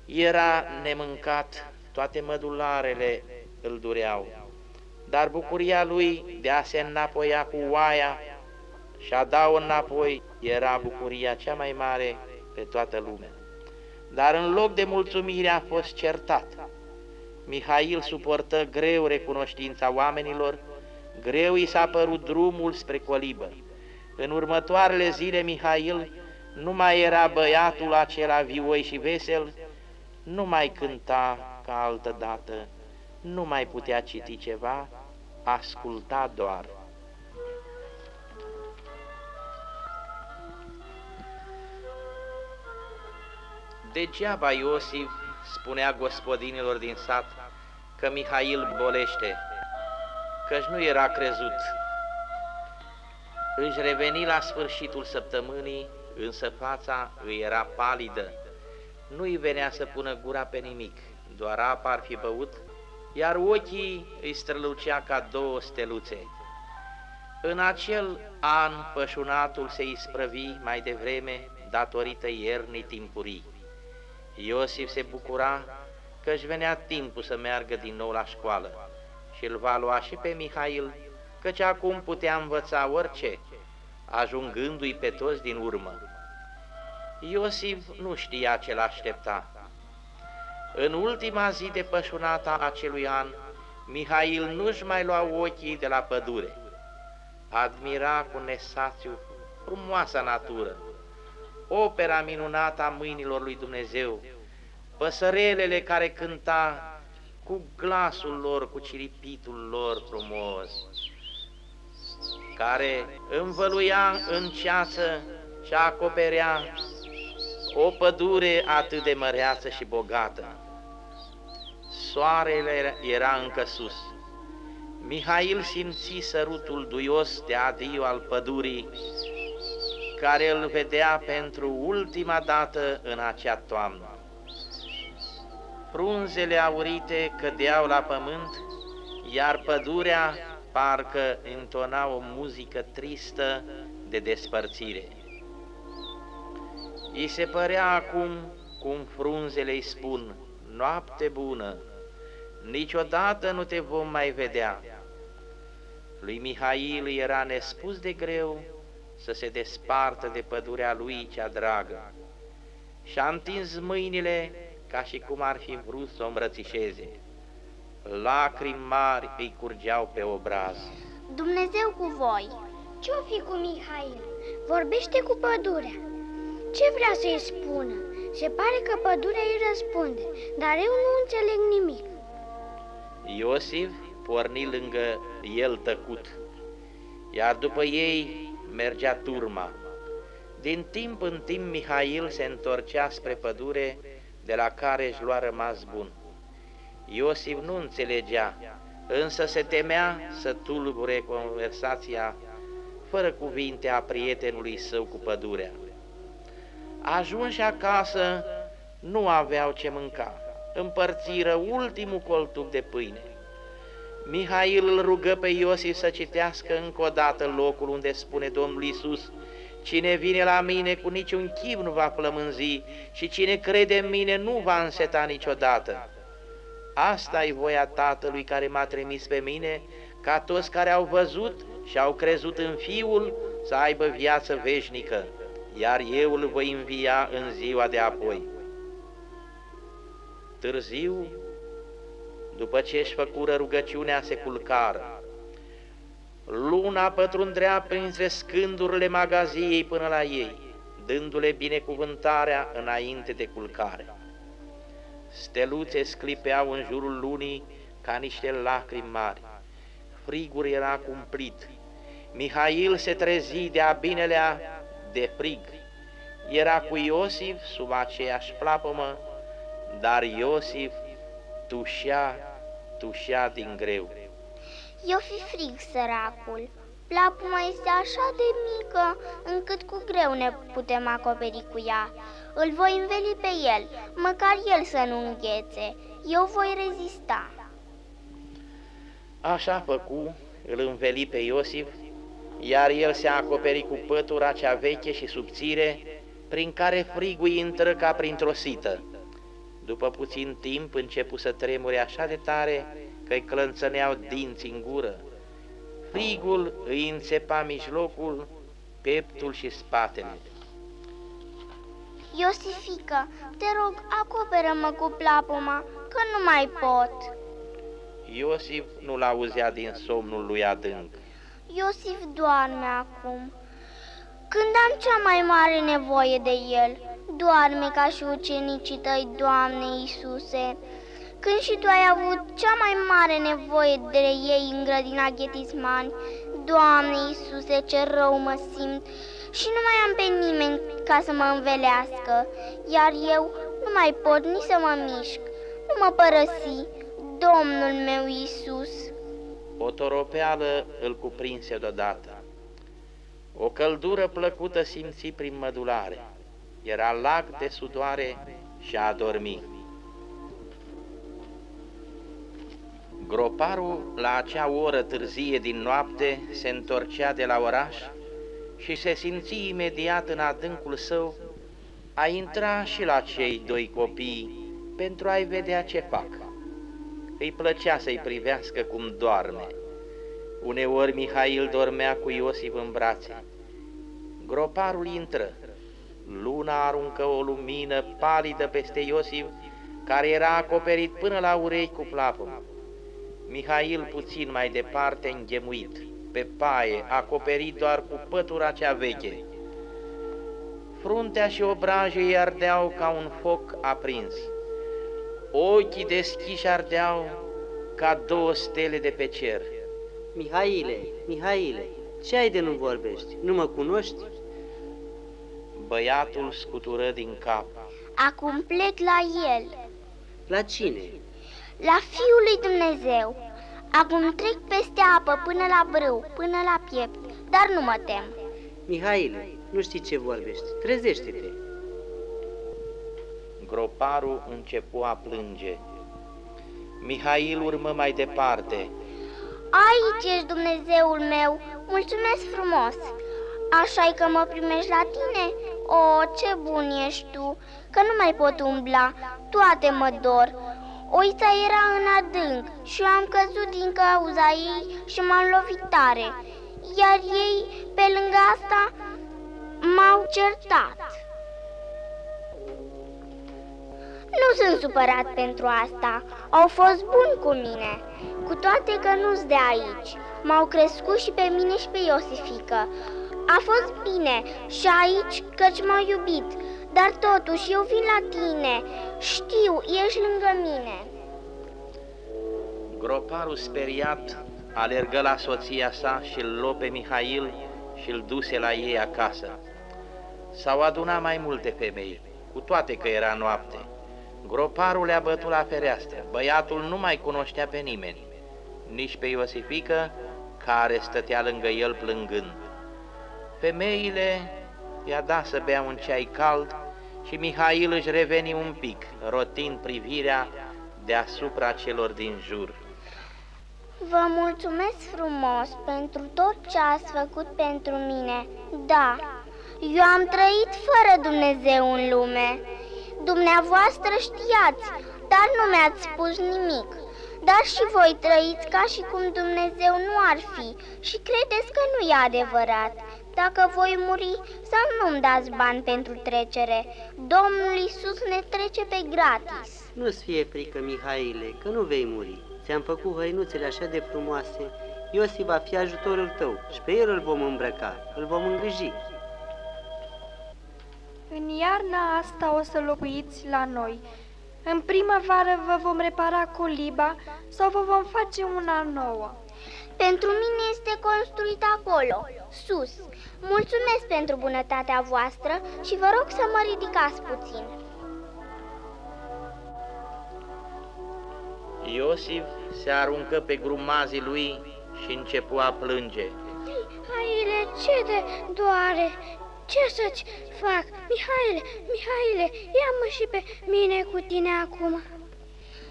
Era nemâncat, toate mădularele îl dureau, dar bucuria lui de a se înapoia cu oaia și a da înapoi era bucuria cea mai mare pe toată lumea. Dar în loc de mulțumire a fost certat. Mihail suportă greu recunoștința oamenilor, greu i s-a părut drumul spre colibă. În următoarele zile Mihail nu mai era băiatul acela vioi și vesel, nu mai cânta ca altă dată, nu mai putea citi ceva, asculta doar. Degeaba Iosif spunea gospodinilor din sat că Mihail bolește, căci nu era crezut. Își reveni la sfârșitul săptămânii, însă fața îi era palidă. Nu-i venea să pună gura pe nimic, doar apa ar fi băut, iar ochii îi strălucea ca două steluțe. În acel an pășunatul se isprăvi mai devreme datorită iernii timpurii. Iosif se bucura că își venea timpul să meargă din nou la școală și îl va lua și pe Mihail, căci acum putea învăța orice, ajungându-i pe toți din urmă. Iosif nu știa ce l-aștepta. În ultima zi de pășunata acelui an, Mihail nu-și mai lua ochii de la pădure. Admira cu nesațiu frumoasa natură, opera minunată a mâinilor lui Dumnezeu, păsărelele care cânta cu glasul lor, cu ciripitul lor frumos, care învăluia în ceață și acoperea o pădure atât de măreață și bogată. Soarele era încă sus. Mihail simți sărutul duios de adio al pădurii care îl vedea pentru ultima dată în acea toamnă. Frunzele aurite cădeau la pământ, iar pădurea parcă intona o muzică tristă de despărțire. I se părea acum cum frunzele îi spun, noapte bună, niciodată nu te vom mai vedea. Lui Mihail era nespus de greu să se despartă de pădurea lui cea dragă. Și-a întins mâinile ca și cum ar fi vrut să o îmbrățișeze. Lacrimi mari îi curgeau pe obraz. Dumnezeu cu voi! Ce-o fi cu Mihail? Vorbește cu pădurea. Ce vrea să-i spună? Se pare că pădurea îi răspunde, dar eu nu înțeleg nimic. Iosif porni lângă el tăcut, iar după ei mergea turma. Din timp în timp Mihail se întorcea spre pădure, de la care își lua rămas bun. Iosif nu înțelegea, însă se temea să tulbure conversația fără cuvinte a prietenului său cu pădurea. Ajunși acasă, nu aveau ce mânca, împărțiră ultimul coltuc de pâine. Mihail îl rugă pe Iosif să citească încă o dată locul unde spune Domnul Isus, Cine vine la mine cu niciun chip nu va flămânzi și cine crede în mine nu va înseta niciodată. asta e voia Tatălui care m-a trimis pe mine, ca toți care au văzut și au crezut în Fiul să aibă viață veșnică, iar eu îl voi învia în ziua de apoi. Târziu, după ce își făcură rugăciunea, se culcară. Luna pătrundrea printre scândurile magaziei până la ei, dându-le binecuvântarea înainte de culcare. Steluțe sclipeau în jurul lunii ca niște lacrimi mari. Frigul era cumplit. Mihail se trezi de-a binelea de frig. Era cu Iosif sub aceeași plapămă, dar Iosif tușea, tușea din greu. Eu fi frig, săracul. Plapuma este așa de mică încât cu greu ne putem acoperi cu ea. Îl voi înveli pe el, măcar el să nu înghețe. Eu voi rezista. Așa făcu, îl înveli pe Iosif, iar el se acoperi cu pătura cea veche și subțire, prin care frigul intră ca printr-o sită. După puțin timp începu să tremure așa de tare că-i clănțăneau dinți în gură. Frigul îi înțepa mijlocul, peptul și spatele. Iosifică, te rog, acoperă-mă cu plapuma, că nu mai pot. Iosif nu-l auzea din somnul lui adânc. Iosif doarme acum. Când am cea mai mare nevoie de el, doarme ca și ucenicii tăi, Doamne Iisuse. Când și tu ai avut cea mai mare nevoie de ei în grădina Ghetismani, Doamne Iisuse, ce rău mă simt și nu mai am pe nimeni ca să mă învelească, iar eu nu mai pot nici să mă mișc. Nu mă părăsi, Domnul meu Iisus. O toropeală îl cuprinse deodată. O căldură plăcută simți prin mădulare. Era lag de sudoare și a dormit. Groparul, la acea oră târzie din noapte, se întorcea de la oraș și se simți imediat în adâncul său a intra și la cei doi copii pentru a-i vedea ce fac. Îi plăcea să-i privească cum doarme. Uneori Mihail dormea cu Iosif în brațe. Groparul intră. Luna aruncă o lumină palidă peste Iosif, care era acoperit până la urechi cu plapă. Mihail puțin mai departe înghemuit, pe paie, acoperit doar cu pătura cea veche. Fruntea și obrajii ardeau ca un foc aprins. Ochii deschiși ardeau ca două stele de pe cer. Mihaile, Mihaile, ce ai de nu vorbești? Nu mă cunoști? Băiatul scutură din cap. Acum plec la el, La cine? la Fiul lui Dumnezeu. Acum trec peste apă până la brâu, până la piept, dar nu mă tem. Mihaile, nu știi ce vorbești. Trezește-te. Groparul începu a plânge. Mihail urmă mai departe. Aici ești Dumnezeul meu, mulțumesc frumos. Așa că mă primești la tine? O, ce bun ești tu, că nu mai pot umbla, toate mă dor. Oița era în adânc și eu am căzut din cauza ei și m-am lovit tare, iar ei, pe lângă asta, m-au certat. Nu sunt supărat pentru asta, au fost buni cu mine, cu toate că nu-s de aici. M-au crescut și pe mine și pe Iosifică. A fost bine și aici căci m-au iubit, dar totuși eu vin la tine, știu, ești lângă mine. Groparul speriat alergă la soția sa și îl luă pe Mihail și îl duse la ei acasă. S-au adunat mai multe femei, cu toate că era noapte. Groparul le-a bătut la fereastră. Băiatul nu mai cunoștea pe nimeni, nici pe Iosifică, care stătea lângă el plângând. Femeile i-a dat să bea un ceai cald și Mihail își reveni un pic, rotind privirea deasupra celor din jur. Vă mulțumesc frumos pentru tot ce ați făcut pentru mine. Da, eu am trăit fără Dumnezeu în lume. Dumneavoastră știați, dar nu mi-ați spus nimic. Dar și voi trăiți ca și cum Dumnezeu nu ar fi și credeți că nu e adevărat. Dacă voi muri, să nu-mi dați bani pentru trecere. Domnul Isus ne trece pe gratis. Nu-ți fie frică, Mihaile, că nu vei muri. Ți-am făcut hăinuțele așa de frumoase. Iosif va fi ajutorul tău și pe el îl vom îmbrăca, îl vom îngriji. În iarna asta o să locuiți la noi. În primăvară vă vom repara coliba sau vă vom face una nouă. Pentru mine este construit acolo, sus. Mulțumesc pentru bunătatea voastră și vă rog să mă ridicați puțin. Iosif se aruncă pe grumazii lui și începu a plânge. Mihaile, ce de doare? Ce să-ți fac? Mihaile, Mihaile, ia-mă și pe mine cu tine acum.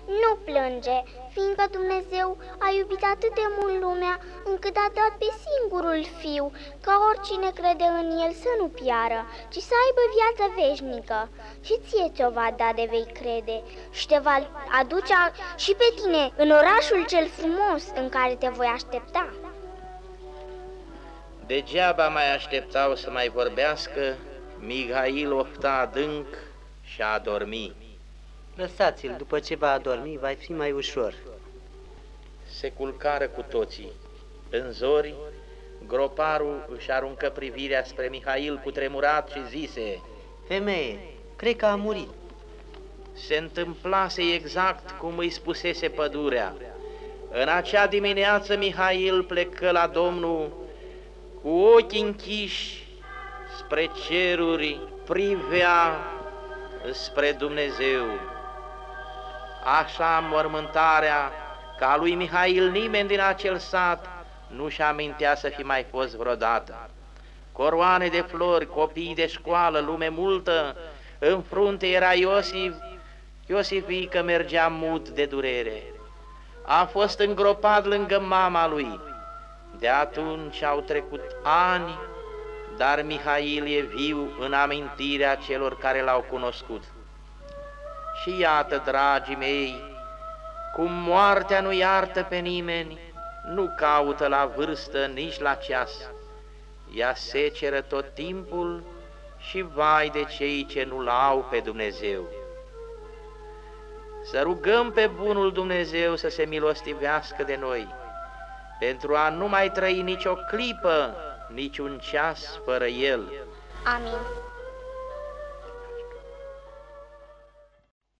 Nu plânge, fiindcă Dumnezeu a iubit atât de mult lumea încât a dat pe singurul fiu, ca oricine crede în el să nu piară, ci să aibă viață veșnică. Și ție ți-o va da de vei crede și te va aduce și pe tine în orașul cel frumos în care te voi aștepta. Degeaba mai așteptau să mai vorbească, Mihail ofta adânc și a dormit. Lăsați-l, după ce va adormi, va fi mai ușor. Se culcară cu toții. În zori, groparul își aruncă privirea spre Mihail cu tremurat și zise, Femeie, cred că a murit. Se întâmplase exact cum îi spusese pădurea. În acea dimineață Mihail plecă la Domnul cu ochii închiși spre ceruri, privea spre Dumnezeu. Așa mormântarea ca lui Mihail nimeni din acel sat nu-și amintea să fi mai fost vreodată. Coroane de flori, copii de școală, lume multă, în frunte era Iosif, Iosifică mergea mut de durere. A fost îngropat lângă mama lui. De atunci au trecut ani, dar Mihail e viu în amintirea celor care l-au cunoscut. Și iată, dragii mei, cum moartea nu iartă pe nimeni, nu caută la vârstă nici la ceas. Ea seceră tot timpul și vai de cei ce nu-L au pe Dumnezeu. Să rugăm pe bunul Dumnezeu să se milostivească de noi, pentru a nu mai trăi nicio clipă, niciun ceas fără El. Amin.